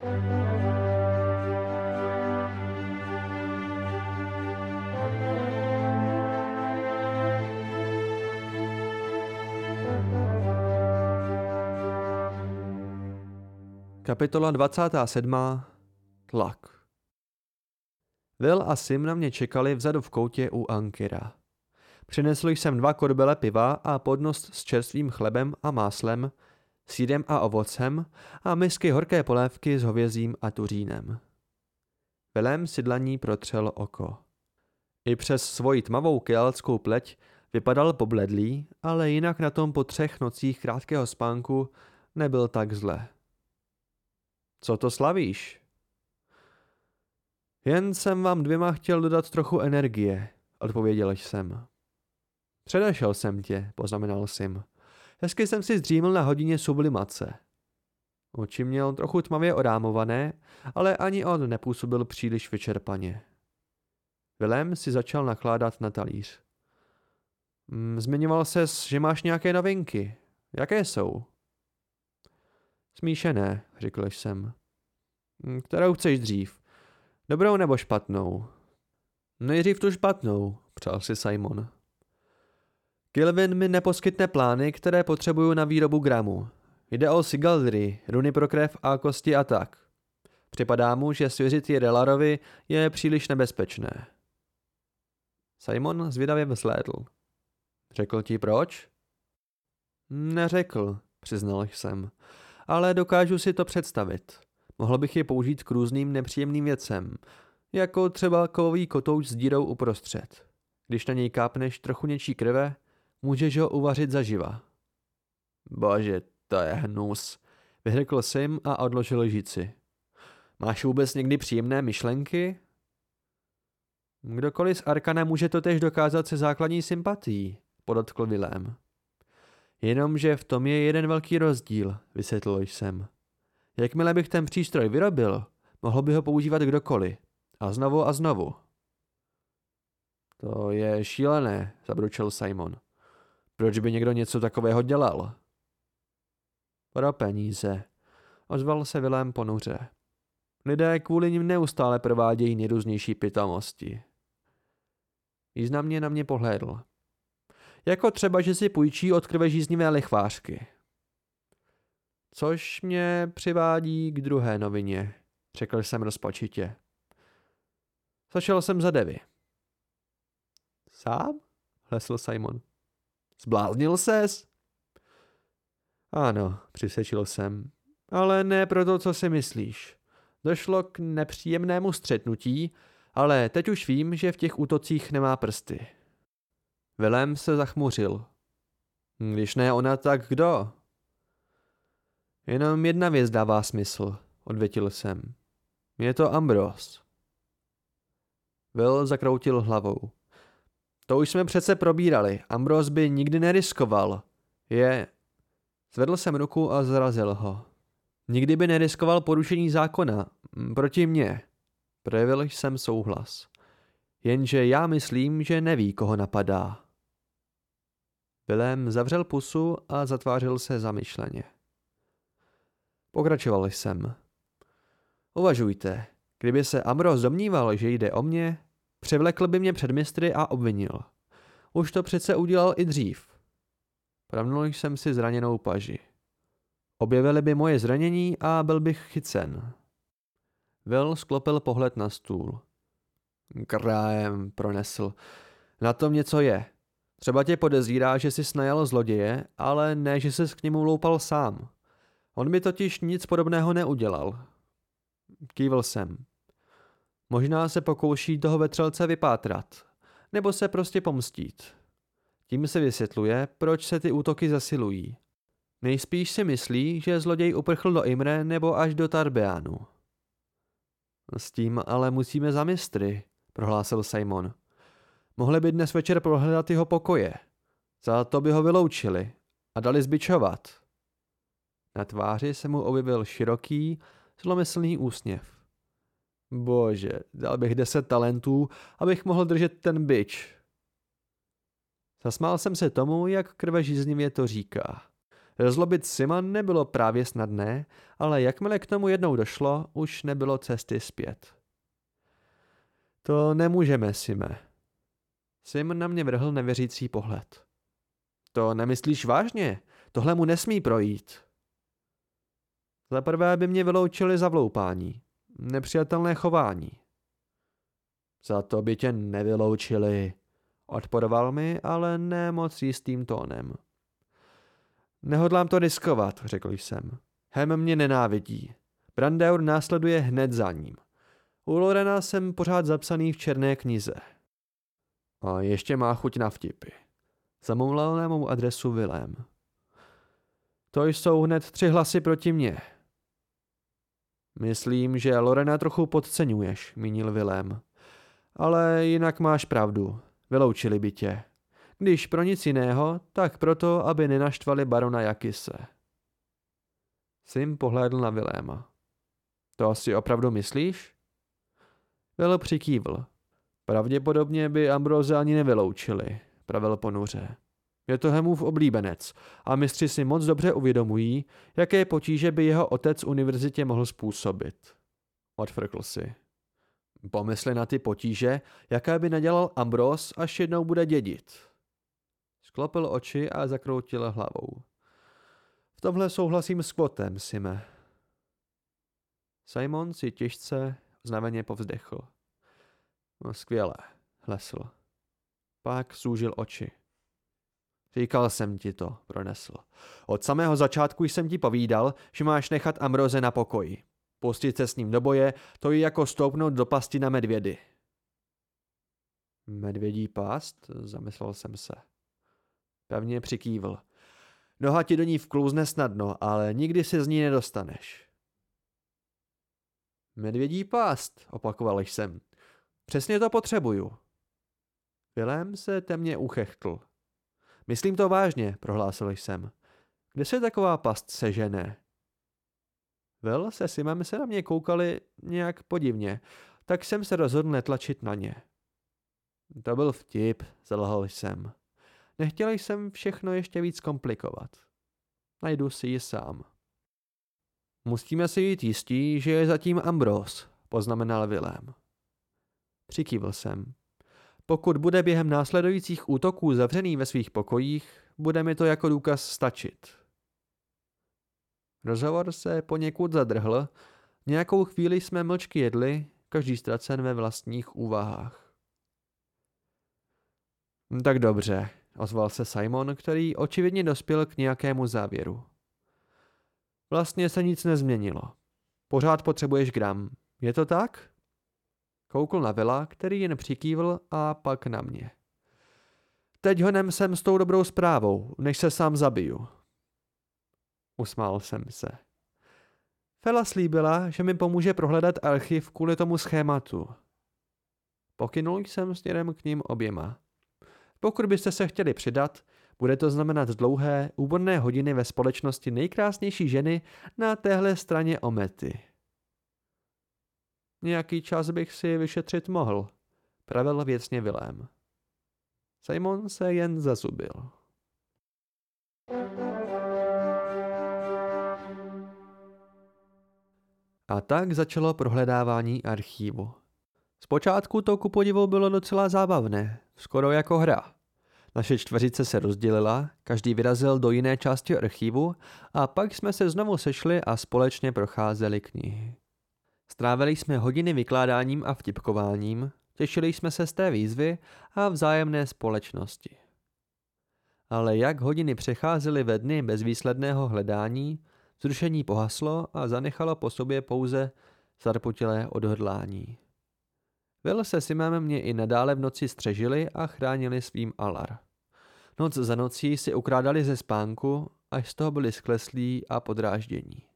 Kapitola 27. Tlak Will a Sim na mě čekali vzadu v koutě u Ankira. Přinesl jsem dva korbele piva a podnost s čerstvým chlebem a máslem, sírem a ovocem a misky horké polévky s hovězím a tuřínem. Velem si dlaní protřel oko. I přes svoji tmavou kyalskou pleť vypadal pobledlý, ale jinak na tom po třech nocích krátkého spánku nebyl tak zle. Co to slavíš? Jen jsem vám dvěma chtěl dodat trochu energie, odpověděl jsem. Předešel jsem tě, poznamenal Sim. Hezky jsem si zdřímil na hodině sublimace. Oči měl trochu tmavě orámované, ale ani on nepůsobil příliš vyčerpaně. Vilém si začal nakládat na talíř. Mm, zmiňoval ses, že máš nějaké novinky. Jaké jsou? Smíšené, řekl jsem. Mm, kterou chceš dřív? Dobrou nebo špatnou? Nejdřív tu špatnou, přál si Simon. Kilvin mi neposkytne plány, které potřebuju na výrobu gramu. Jde o sigaldry, runy pro krev a kosti a tak. Připadá mu, že svěřit je Relarovi je příliš nebezpečné. Simon zvědavě vzlédl. Řekl ti proč? Neřekl, přiznal jsem, ale dokážu si to představit. Mohl bych je použít k různým nepříjemným věcem, jako třeba kovový kotouč s dírou uprostřed. Když na něj kápneš trochu něčí krve, můžeš ho uvařit zaživa. Bože, to je hnus, vyhrkl Sim a odložil lžici. Máš vůbec někdy příjemné myšlenky? Kdokoliv z Arkana může to tež dokázat se základní sympatií, podotkl Vilém. Jenomže v tom je jeden velký rozdíl, vysvětlil jsem. Jakmile bych ten přístroj vyrobil, mohl by ho používat kdokoliv. A znovu a znovu. To je šílené, zabručil Simon. Proč by někdo něco takového dělal? Pro peníze, ozval se Vilém ponuře. Lidé kvůli nim neustále provádějí nejrůznější pitomosti. Významně na mě pohlédl. Jako třeba, že si půjčí od krvežíznivé lichvářky. Což mě přivádí k druhé novině, řekl jsem rozpačitě. Zašel jsem za Devy. Sám? hlesl Simon. Zbláznil ses? Ano, přisečil jsem. Ale ne proto, co si myslíš. Došlo k nepříjemnému střetnutí, ale teď už vím, že v těch útocích nemá prsty. Vilém se zachmuřil. Když ne ona, tak kdo? Jenom jedna věc dává smysl, odvětil jsem. Je to Ambros. Will zakroutil hlavou. To už jsme přece probírali. Ambros by nikdy neriskoval. Je... Zvedl jsem ruku a zrazil ho. Nikdy by neriskoval porušení zákona. Proti mně. Projevil jsem souhlas. Jenže já myslím, že neví, koho napadá. Vilém zavřel pusu a zatvářil se zamyšleně. Pokračoval jsem. Uvažujte, kdyby se Amros domníval, že jde o mě, převlekl by mě před mistry a obvinil. Už to přece udělal i dřív. Pravnul jsem si zraněnou paži. Objevili by moje zranění a byl bych chycen. Will sklopil pohled na stůl. Krájem pronesl. Na tom něco je. Třeba tě podezírá, že jsi snajal zloděje, ale ne, že jsi k němu loupal sám. On by totiž nic podobného neudělal. Kývil jsem. Možná se pokouší toho vetřelce vypátrat, nebo se prostě pomstít. Tím se vysvětluje, proč se ty útoky zasilují. Nejspíš si myslí, že zloděj uprchl do Imre nebo až do Tarbeánu. S tím ale musíme za mistry, prohlásil Simon. Mohli by dnes večer prohledat jeho pokoje. Za to by ho vyloučili a dali zbičovat. Na tváři se mu objevil široký, zlomyslný úsměv. Bože, dal bych deset talentů, abych mohl držet ten byč. Zasmál jsem se tomu, jak krvežíznivě to říká. Rozlobit Sima nebylo právě snadné, ale jakmile k tomu jednou došlo, už nebylo cesty zpět. To nemůžeme, Sime. Sim na mě vrhl nevěřící pohled. To nemyslíš vážně? Tohle mu nesmí projít. Za prvé by mě vyloučili za vloupání. Nepřijatelné chování. Za to by tě nevyloučili. Odporoval mi, ale ne moc jistým tónem. Nehodlám to riskovat, řekl jsem. Hem mě nenávidí. Brandeur následuje hned za ním. U Lorena jsem pořád zapsaný v černé knize. A ještě má chuť na vtipy. Zamumlal na mou adresu Vilém. To jsou hned tři hlasy proti mně. Myslím, že Lorena trochu podceňuješ, mínil Vilém. Ale jinak máš pravdu. Vyloučili by tě. Když pro nic jiného, tak proto, aby nenaštvali barona Jakise. Sim pohlédl na Viléma. To asi opravdu myslíš? Vil přikývl. Pravděpodobně by Ambroze ani nevyloučili, pravil ponuře. Je to Hemův oblíbenec a mistři si moc dobře uvědomují, jaké potíže by jeho otec univerzitě mohl způsobit. Odfrkl si. Pomysli na ty potíže, jaké by nedělal Ambros, až jednou bude dědit. Sklopil oči a zakroutil hlavou. V tomhle souhlasím s kvotem, Sime. Simon si těžce znaveně povzdechl. No, skvěle, hlesl. Pak zúžil oči. Říkal jsem ti to, pronesl. Od samého začátku jsem ti povídal, že máš nechat Amroze na pokoji. Pustit se s ním do boje, to je jako stoupnout do pasti na medvědy. Medvědí past? Zamyslel jsem se. Pevně přikývl. Noha ti do ní vklouzne snadno, ale nikdy se z ní nedostaneš. Medvědí pást, opakoval jsem. Přesně to potřebuju. Vilém se temně uchechtl. Myslím to vážně, prohlásil jsem. Kde se taková past sežene? Vel se Simem se na mě koukali nějak podivně, tak jsem se rozhodl netlačit na ně. To byl vtip, zalhal jsem. Nechtěl jsem všechno ještě víc komplikovat. Najdu si ji sám. Musíme si jít jistí, že je zatím Ambros, poznamenal Vilém. Přikývl jsem. Pokud bude během následujících útoků zavřený ve svých pokojích, bude mi to jako důkaz stačit. Rozhovor se poněkud zadrhl, nějakou chvíli jsme mlčky jedli, každý ztracen ve vlastních úvahách. Tak dobře, ozval se Simon, který očividně dospěl k nějakému závěru. Vlastně se nic nezměnilo. Pořád potřebuješ gram. Je to tak? Koukl na Vila, který jen přikývl a pak na mě. Teď honem sem s tou dobrou zprávou, než se sám zabiju. Usmál jsem se. Fela slíbila, že mi pomůže prohledat archiv kvůli tomu schématu. Pokynul jsem směrem k ním oběma. Pokud byste se chtěli přidat, bude to znamenat dlouhé, úborné hodiny ve společnosti nejkrásnější ženy na téhle straně omety. Nějaký čas bych si vyšetřit mohl, pravil věcně Vilém. Simon se jen zazubil. A tak začalo prohledávání archívu. Zpočátku to ku podivu bylo docela zábavné, skoro jako hra. Naše čtveřice se rozdělila, každý vyrazil do jiné části archivu a pak jsme se znovu sešli a společně procházeli knihy. Strávili jsme hodiny vykládáním a vtipkováním, těšili jsme se z té výzvy a vzájemné společnosti. Ale jak hodiny přecházely ve dny bezvýsledného hledání, zrušení pohaslo a zanechalo po sobě pouze zarputilé odhodlání. Will se Simem mě i nadále v noci střežili a chránili svým alar. Noc za nocí si ukrádali ze spánku, až z toho byli skleslí a podráždění.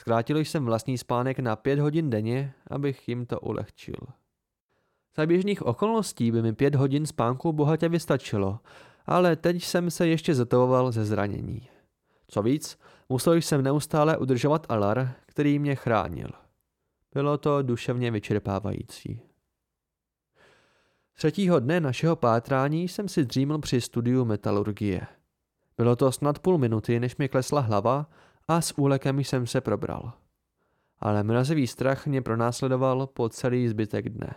Zkrátil jsem vlastní spánek na pět hodin denně, abych jim to ulehčil. Za běžných okolností by mi pět hodin spánku bohatě vystačilo, ale teď jsem se ještě zatovoval ze zranění. Co víc, musel jsem neustále udržovat alar, který mě chránil. Bylo to duševně vyčerpávající. Třetího dne našeho pátrání jsem si dříml při studiu metalurgie. Bylo to snad půl minuty, než mi klesla hlava a s úlekem jsem se probral. Ale mrazivý strach mě pronásledoval po celý zbytek dne.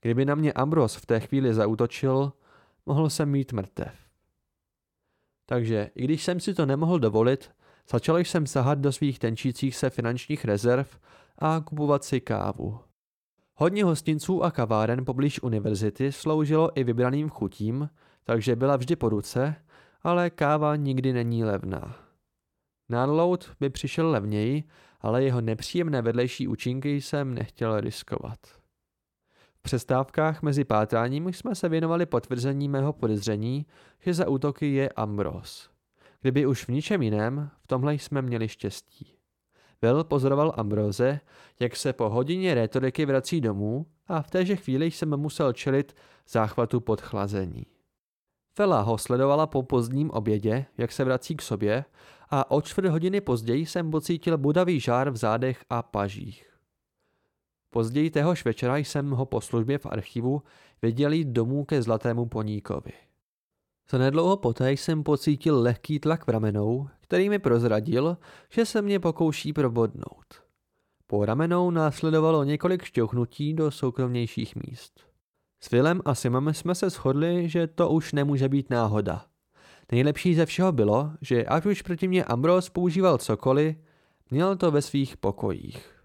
Kdyby na mě Ambros v té chvíli zautočil, mohl jsem mít mrtev. Takže i když jsem si to nemohl dovolit, začal jsem sahat do svých tenčících se finančních rezerv a kupovat si kávu. Hodně hostinců a kaváren poblíž univerzity sloužilo i vybraným chutím, takže byla vždy po ruce, ale káva nikdy není levná. Nádloud by přišel levněji, ale jeho nepříjemné vedlejší účinky jsem nechtěl riskovat. V přestávkách mezi pátráním jsme se věnovali potvrzení mého podezření, že za útoky je Ambros. Kdyby už v ničem jiném, v tomhle jsme měli štěstí. Will pozoroval Ambroze, jak se po hodině rétoriky vrací domů a v téže chvíli jsem musel čelit záchvatu podchlazení. Fela ho sledovala po pozdním obědě, jak se vrací k sobě a o čtvrt hodiny později jsem pocítil budavý žár v zádech a pažích. Později téhož večera jsem ho po službě v archivu viděl jít domů ke zlatému poníkovi. Za nedlouho poté jsem pocítil lehký tlak v ramenou, který mi prozradil, že se mě pokouší probodnout. Po ramenou následovalo několik šťouchnutí do soukromnějších míst. S Willem a Simem jsme se shodli, že to už nemůže být náhoda. Nejlepší ze všeho bylo, že ať už proti mě Ambrose používal cokoliv, měl to ve svých pokojích.